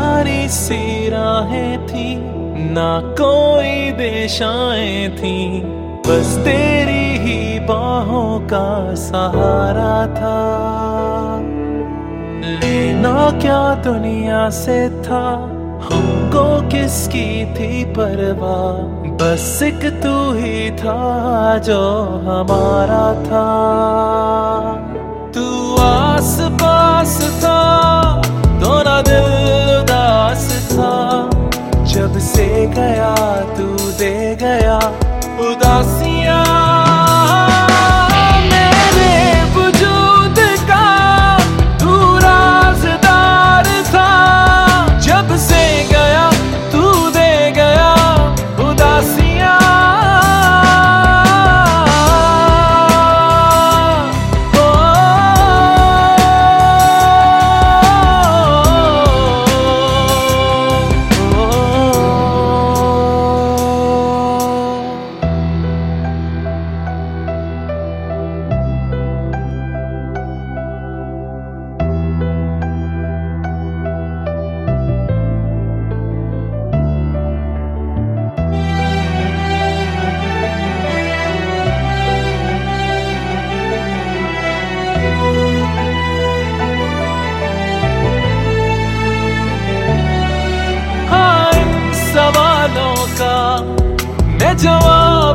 जारी सी थी, ना कोई दिशाएँ थी। बस तेरी ही बाहों का सहारा था। लेना क्या दुनिया से था, हमको किसकी थी परवाह? बस एक तू ही था जो हमारा था। गया तू।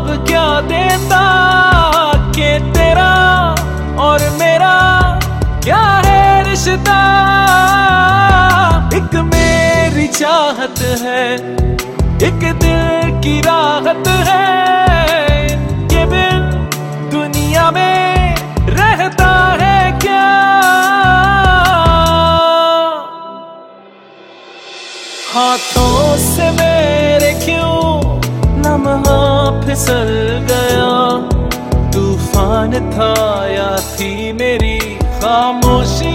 जवाब क्या देता के तेरा और मेरा? क्या है रिश्ता? एक मेरी चाहत है, एक दिल की राहत है। कि बिन दुनिया में रहता है क्या? हाथों से क्यों लम्हा फिसल गया। तूफ़ान था या थी मेरी खामोशी?